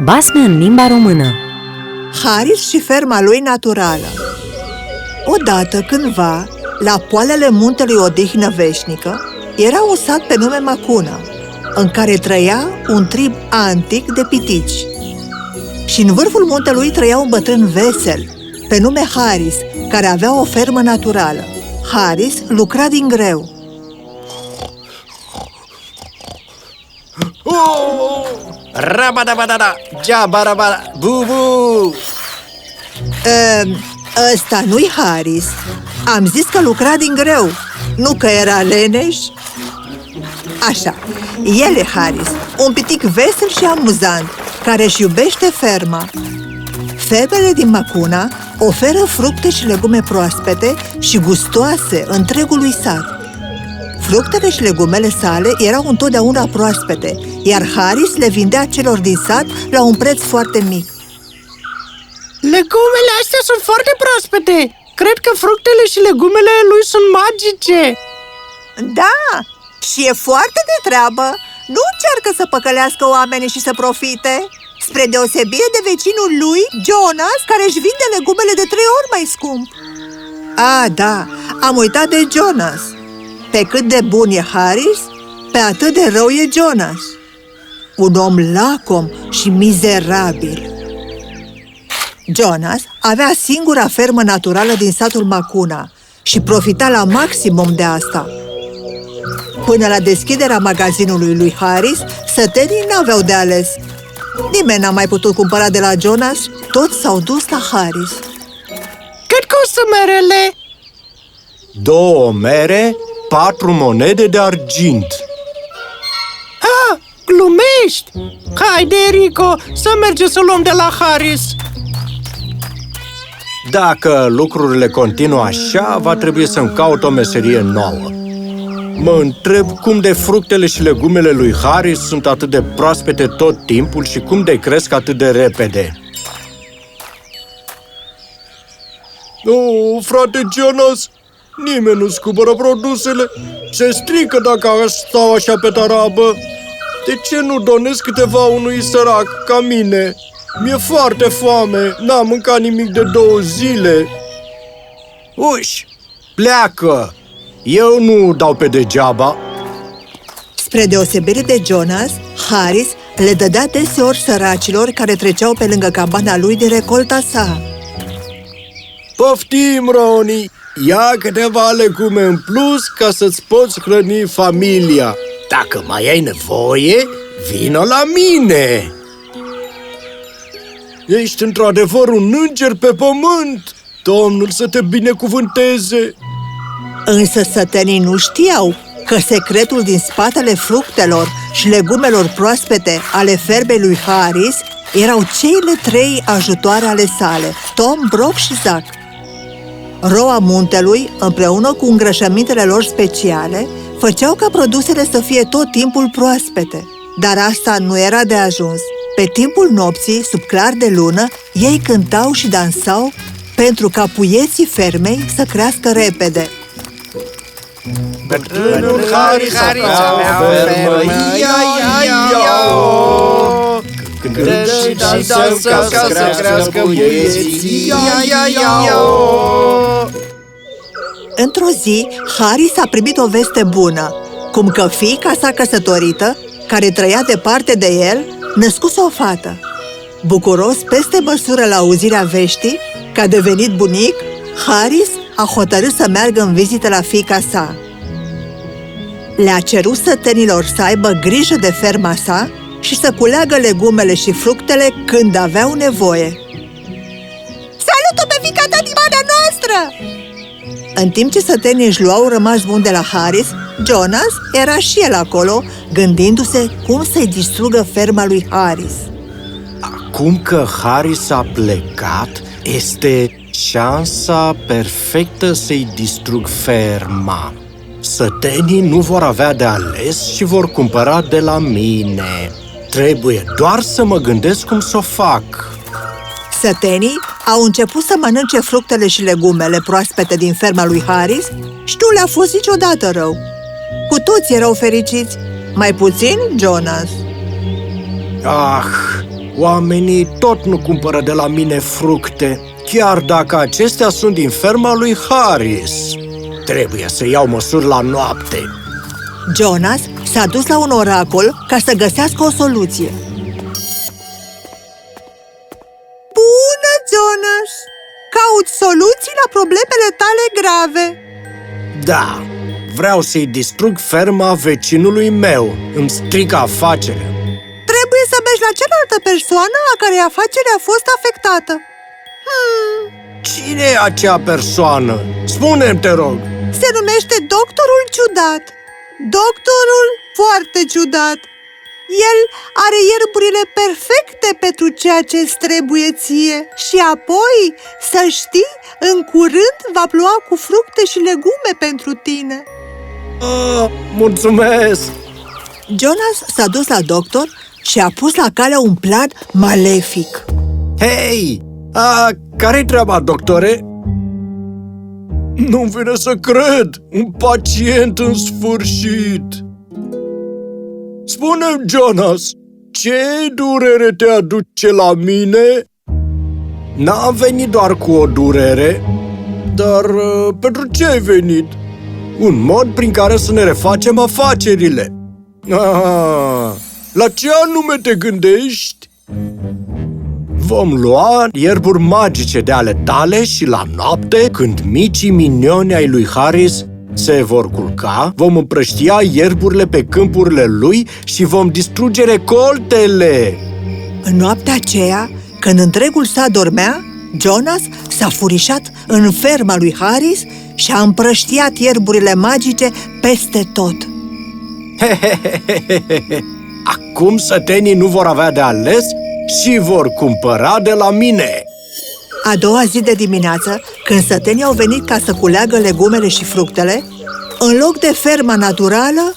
Basme în limba română Haris și ferma lui naturală Odată cândva, la poalele muntelui Odihnă Veșnică, era un sat pe nume Macuna, în care trăia un trib antic de pitici. Și în vârful muntelui trăia un bătrân vesel, pe nume Haris, care avea o fermă naturală. Haris lucra din greu. Oh! Rabadabadada, jabarabada, bu-bu! Ehm, Ăsta nu-i Haris. Am zis că lucra din greu, nu că era leneș. Așa, el e Haris, un pitic vesel și amuzant, care își iubește ferma. Fermele din Macuna oferă fructe și legume proaspete și gustoase întregului sat. Fructele și legumele sale erau întotdeauna proaspete, iar Haris le vindea celor din sat la un preț foarte mic. Legumele astea sunt foarte proaspete! Cred că fructele și legumele lui sunt magice! Da, și e foarte de treabă. Nu încearcă să păcălească oamenii și să profite. Spre deosebire de vecinul lui, Jonas, care își vinde legumele de trei ori mai scump. A, da, am uitat de Jonas. Pe cât de bun e Harris, pe atât de rău e Jonas. Un om lacom și mizerabil. Jonas avea singura fermă naturală din satul Macuna și profita la maximum de asta. Până la deschiderea magazinului lui Harris, sătenii n-aveau de ales. Nimeni n-a mai putut cumpăra de la Jonas, toți s-au dus la Harris. Cât costă merele? Două mere, patru monede de argint. Ah, glumești! Haide, Rico, să mergem să luăm de la Harris! Dacă lucrurile continuă așa, va trebui să-mi caut o meserie nouă. Mă întreb cum de fructele și legumele lui Harris sunt atât de proaspete tot timpul și cum de cresc atât de repede. Oh, frate Jonas, nimeni nu-ți cumpără produsele. Se strică dacă stau așa pe tarabă. De ce nu donezi câteva unui sărac ca mine? Mi-e foarte foame, n-am mâncat nimic de două zile. Uși, pleacă! Eu nu dau pe degeaba. Spre deosebire de Jonas, Harris le dădea deseori săracilor care treceau pe lângă cabana lui de recolta sa. Poftim, Roni! Ia câteva legume în plus ca să-ți poți hrăni familia. Dacă mai ai nevoie, vină la mine! Ești într-adevăr un înger pe pământ! Domnul să te binecuvânteze! Însă sătenii nu știau că secretul din spatele fructelor și legumelor proaspete ale ferbei lui Harris erau cele trei ajutoare ale sale, Tom, Brock și Zack. Roa muntelui, împreună cu îngrășămintele lor speciale, făceau ca produsele să fie tot timpul proaspete. Dar asta nu era de ajuns. Pe timpul nopții, sub clar de lună, ei cântau și dansau pentru ca puieții fermei să crească repede. Bătrânul Harris avea o fermă, ia, ia, ia, o Când și dansăm ca să crească puieții, ia, ia, ia, o Într-o zi, Harris a primit o veste bună, cum că fiica sa căsătorită, care trăia departe de el, născuse o fată. Bucuros peste măsură la auzirea veștii, că a devenit bunic, Harris a hotărât să meargă în vizită la fiica sa. Le-a cerut sătenilor să aibă grijă de ferma sa și să culeagă legumele și fructele când aveau nevoie. Salut-o pe fica ta din noastră! În timp ce sătenii își luau rămas bun de la Harris, Jonas era și el acolo, gândindu-se cum să-i distrugă ferma lui Harris. Acum că Harris a plecat, este șansa perfectă să-i distrug ferma. Sătenii nu vor avea de ales și vor cumpăra de la mine. Trebuie doar să mă gândesc cum să o fac. Sătenii au început să mănânce fructele și legumele proaspete din ferma lui Harris și nu le-a fost niciodată rău. Cu toți erau fericiți, mai puțin Jonas. Ah, Oamenii tot nu cumpără de la mine fructe, chiar dacă acestea sunt din ferma lui Harris. Trebuie să iau măsuri la noapte. Jonas s-a dus la un oracol ca să găsească o soluție. Bună, Jonas! Caut soluții la problemele tale grave. Da, vreau să-i distrug ferma vecinului meu. Îmi strică afacerea. Trebuie să mergi la cealaltă persoană a cărei afacere a fost afectată. Cine e acea persoană? Spune-mi, te rog. Se numește Doctorul Ciudat. Doctorul foarte ciudat. El are ierburile perfecte pentru ceea ce îți trebuie ție și apoi, să știi, în curând va ploua cu fructe și legume pentru tine. Ah, mulțumesc! Jonas s-a dus la doctor și a pus la cale un plan malefic. Hei! A, care-i treaba, doctore? Nu-mi vine să cred! Un pacient în sfârșit! spune Jonas, ce durere te aduce la mine? N-am venit doar cu o durere, dar uh, pentru ce ai venit? Un mod prin care să ne refacem afacerile. Ah, la ce anume te gândești? Vom lua ierburi magice de ale tale și la noapte, când micii minioni ai lui Harris se vor culca, vom împrăștia ierburile pe câmpurile lui și vom distruge recoltele. În noaptea aceea, când întregul sat dormea, Jonas s-a furișat în ferma lui Harris și a împrăștiat ierburile magice peste tot. Acum sătenii nu vor avea de ales și vor cumpăra de la mine. A doua zi de dimineață, când sătenii au venit ca să culeagă legumele și fructele, în loc de ferma naturală,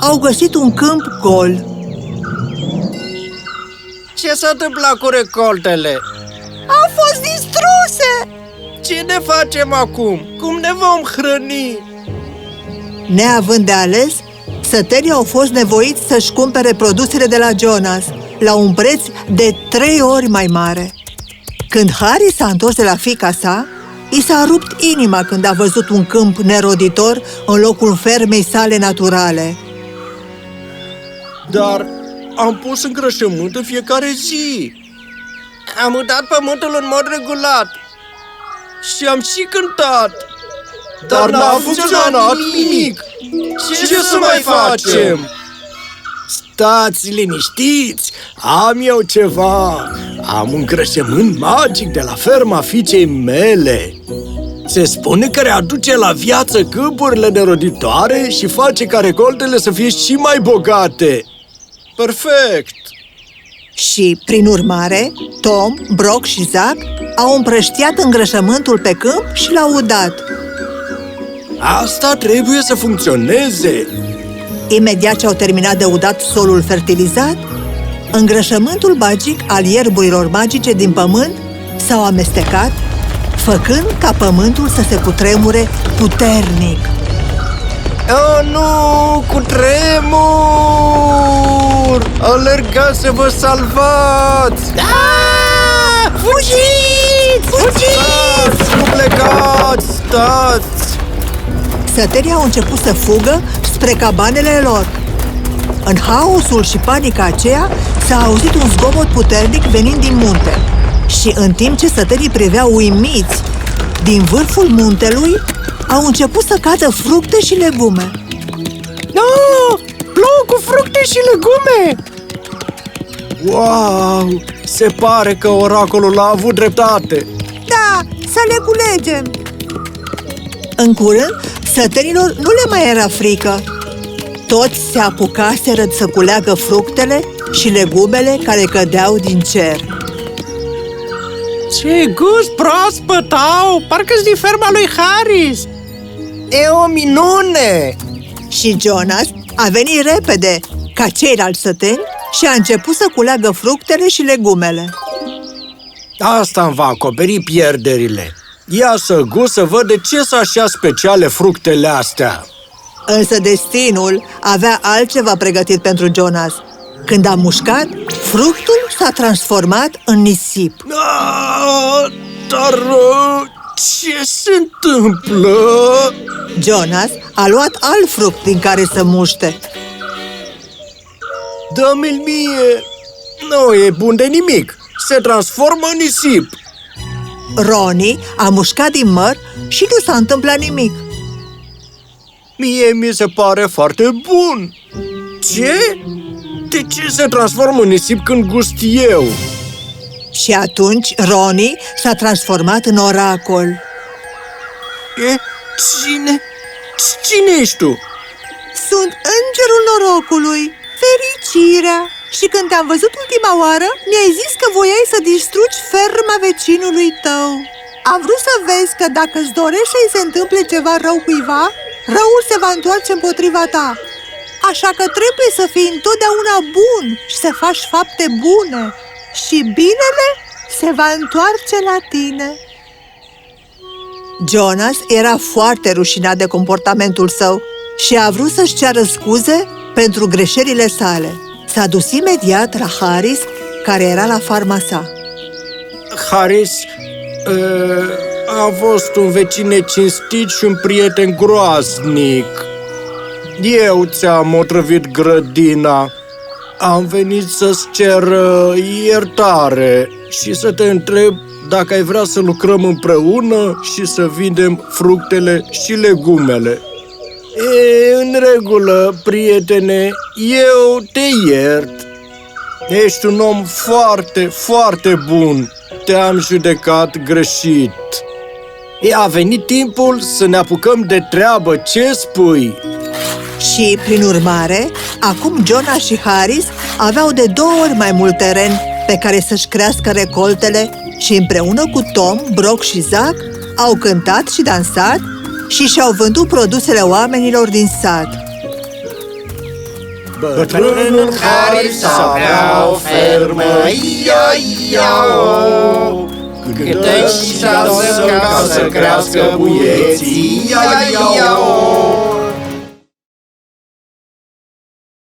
au găsit un câmp gol. Ce s-a întâmplat cu recoltele? Au fost distruse! Ce ne facem acum? Cum ne vom hrăni? Neavând de ales, sătenii au fost nevoiți să-și cumpere produsele de la Jonas, la un preț de trei ori mai mare. Când Harry s-a întors de la fica sa, i s-a rupt inima când a văzut un câmp neroditor în locul fermei sale naturale. Dar am pus îngrășământ în fiecare zi Am udat pământul în mod regulat și am și cântat. Dar n-a funcționat nimic. Ce, Ce să mai facem? Stați liniștiți, am eu ceva. Am un îngrășământ magic de la ferma fiicei mele. Se spune că readuce la viață câmpurile neroditoare și face ca recoltele să fie și mai bogate. Perfect! Și, prin urmare, Tom, Brock și Zack au împrăștiat îngrășământul pe câmp și l-au udat. Asta trebuie să funcționeze! Imediat ce au terminat de udat solul fertilizat, îngrășământul magic al ierburilor magice din pământ s-au amestecat, făcând ca pământul să se cutremure puternic. Oh, nu! Cu tremur! Alergați să vă salvați! Da! Fugiți! Fugiți! Nu plecați! Stați! Sătenii au început să fugă spre cabanele lor. În haosul și panica aceea s-a auzit un zgomot puternic venind din munte. Și în timp ce sătenii priveau uimiți, din vârful muntelui au început să cadă fructe și legume. Nu! Plouă cu fructe și legume! Wow! Se pare că oracolul a avut dreptate! Da, să le culegem! În curând, sătenilor nu le mai era frică. Toți se apucaseră să culeagă fructele și legumele care cădeau din cer. Ce gust proaspăt au! Parcă-s din ferma lui Harris! E o minune! Și Jonas a venit repede, ca ceilalți săteni, și a început să culeagă fructele și legumele. Asta îmi va acoperi pierderile. Ia să gust să văd de ce sunt așa speciale fructele astea. Însă destinul avea altceva pregătit pentru Jonas. Când a mușcat, fructul s-a transformat în nisip. Ah, dar uh, ce se întâmplă? Jonas a luat alt fruct din care să muște. Dă-mi-l mie! Nu e bun de nimic. Se transformă în nisip. Ronnie a mușcat din măr și nu s-a întâmplat nimic. Mie mi se pare foarte bun. Ce? De ce se transformă în nisip când gust eu? Și atunci Ronnie s-a transformat în oracol. E? Cine? Cine ești tu? Sunt îngerul norocului, fericirea. Și când te-am văzut ultima oară, mi-ai zis că voiai să distrugi ferma vecinului tău. Am vrut să vezi că dacă îți dorești să-i se întâmple ceva rău cuiva, răul se va întoarce împotriva ta. Așa că trebuie să fii întotdeauna bun și să faci fapte bune. Și binele se va întoarce la tine. Jonas era foarte rușinat de comportamentul său și a vrut să-și ceară scuze pentru greșelile sale. S-a dus imediat la Harris, care era la farma sa. Harris uh, a fost un vecin necinstit și un prieten groaznic. Eu ți-am otrăvit grădina. Am venit să-ți cer uh, iertare și să te întreb dacă ai vrea să lucrăm împreună și să vindem fructele și legumele. E, în regulă, prietene, eu te iert. Ești un om foarte, foarte bun. Te-am judecat greșit. E, a venit timpul să ne apucăm de treabă, ce spui? Și, prin urmare, acum Jonas și Harris aveau de două ori mai mult teren pe care să-și crească recoltele și împreună cu Tom, Brock și Zack au cântat și dansat și și-au vândut produsele oamenilor din sat. Bătrânul Harris avea o fermă, ia, ia, o Cântă și dansează ca să crească buieții, ia, ia, o